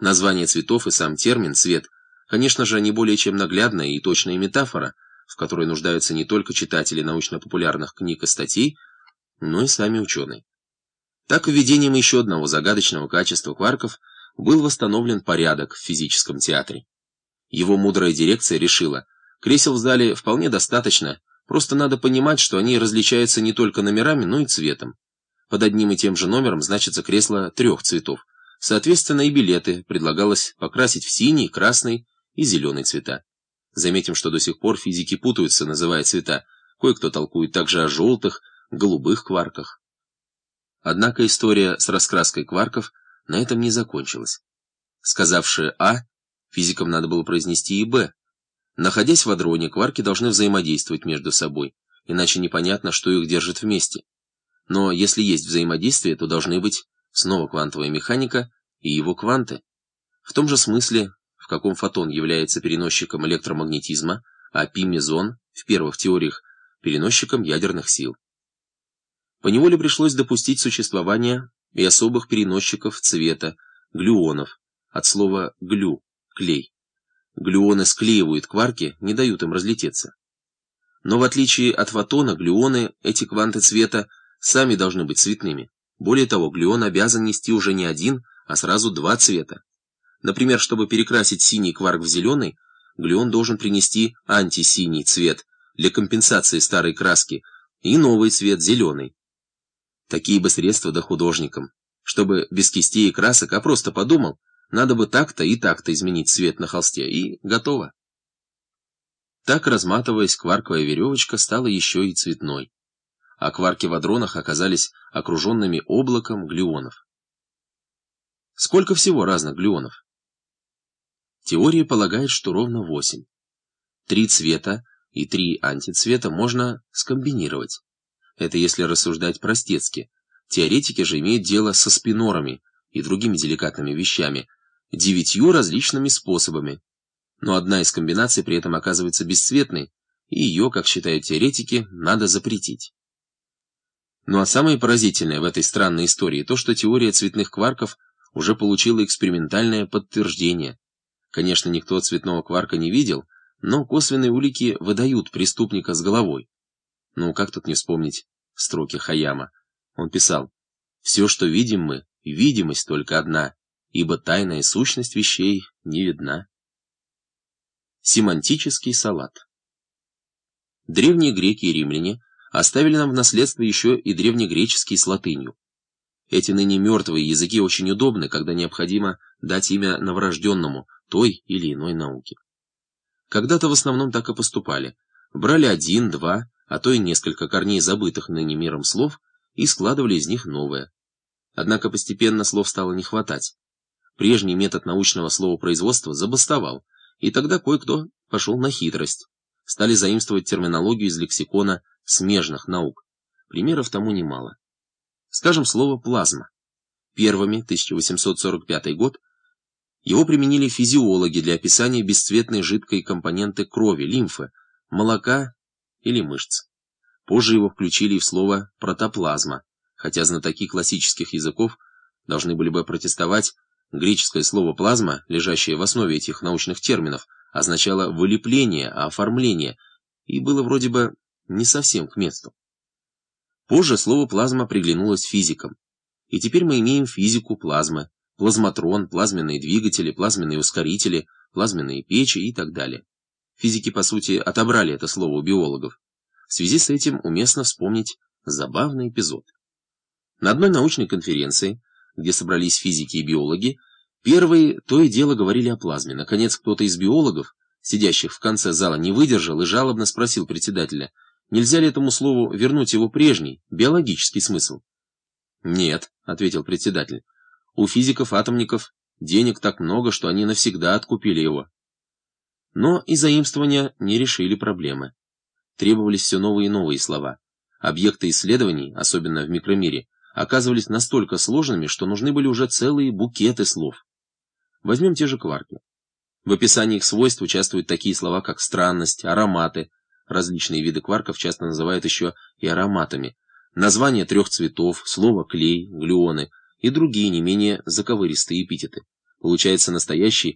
Название цветов и сам термин «цвет» конечно же не более чем наглядная и точная метафора, в которой нуждаются не только читатели научно-популярных книг и статей, но и сами ученые. Так, введением еще одного загадочного качества кварков был восстановлен порядок в физическом театре. Его мудрая дирекция решила, кресел в зале вполне достаточно, просто надо понимать, что они различаются не только номерами, но и цветом. Под одним и тем же номером значится кресло трех цветов. Соответственно, и билеты предлагалось покрасить в синий, красный и зеленый цвета. Заметим, что до сих пор физики путаются, называя цвета. Кое-кто толкует также о желтых, голубых кварках. Однако история с раскраской кварков на этом не закончилась. Сказавши «А», физикам надо было произнести и «Б». Находясь в адроне, кварки должны взаимодействовать между собой, иначе непонятно, что их держит вместе. Но если есть взаимодействие, то должны быть снова квантовая механика и его кванты. В том же смысле, в каком фотон является переносчиком электромагнетизма, а пи-мезон в первых теориях переносчиком ядерных сил. Поневоле пришлось допустить существование и особых переносчиков цвета, глюонов, от слова «глю» — клей. Глюоны склеивают кварки, не дают им разлететься. Но в отличие от фотона, глюоны, эти кванты цвета, сами должны быть цветными. Более того, глюон обязан нести уже не один, а сразу два цвета. Например, чтобы перекрасить синий кварк в зеленый, глюон должен принести антисиний цвет для компенсации старой краски и новый цвет зеленый. Такие бы средства да художникам. Чтобы без кистей и красок, а просто подумал, надо бы так-то и так-то изменить цвет на холсте, и готово. Так, разматываясь, кварковая веревочка стала еще и цветной а кварки в адронах оказались окруженными облаком глюонов. Сколько всего разных глюонов? Теория полагает, что ровно восемь. Три цвета и три антицвета можно скомбинировать. Это если рассуждать простецки. Теоретики же имеют дело со спинорами и другими деликатными вещами, девятью различными способами. Но одна из комбинаций при этом оказывается бесцветной, и ее, как считают теоретики, надо запретить. Ну а самое поразительное в этой странной истории то, что теория цветных кварков уже получила экспериментальное подтверждение. Конечно, никто цветного кварка не видел, но косвенные улики выдают преступника с головой. Ну, как тут не вспомнить строки Хаяма? Он писал, «Все, что видим мы, видимость только одна, ибо тайная сущность вещей не видна». Семантический салат Древние греки и римляне оставили нам в наследство еще и древнегреческий с латынью. Эти ныне мертвые языки очень удобны, когда необходимо дать имя новорожденному той или иной науке. Когда-то в основном так и поступали. Брали один, два, а то и несколько корней забытых ныне миром слов и складывали из них новое. Однако постепенно слов стало не хватать. Прежний метод научного словопроизводства забастовал, и тогда кое-кто пошел на хитрость. Стали заимствовать терминологию из лексикона смежных наук. Примеров тому немало. Скажем слово «плазма». Первыми, 1845 год, его применили физиологи для описания бесцветной жидкой компоненты крови, лимфы, молока или мышц. Позже его включили в слово «протоплазма», хотя знатоки классических языков должны были бы протестовать, греческое слово «плазма», лежащее в основе этих научных терминов, означало вылепление, оформление, и было вроде бы не совсем к месту. Позже слово «плазма» приглянулось физикам. И теперь мы имеем физику плазмы, плазматрон, плазменные двигатели, плазменные ускорители, плазменные печи и так далее. Физики, по сути, отобрали это слово у биологов. В связи с этим уместно вспомнить забавный эпизод. На одной научной конференции, где собрались физики и биологи, первые то и дело говорили о плазме. Наконец, кто-то из биологов, сидящих в конце зала, не выдержал и жалобно спросил председателя – Нельзя ли этому слову вернуть его прежний, биологический смысл? «Нет», — ответил председатель. «У физиков-атомников денег так много, что они навсегда откупили его». Но и заимствования не решили проблемы. Требовались все новые и новые слова. Объекты исследований, особенно в микромире, оказывались настолько сложными, что нужны были уже целые букеты слов. Возьмем те же кварки. В описании их свойств участвуют такие слова, как странность, ароматы, Различные виды кварков часто называют еще и ароматами. Название трех цветов, слово «клей», «глюоны» и другие не менее заковыристые эпитеты. Получается настоящий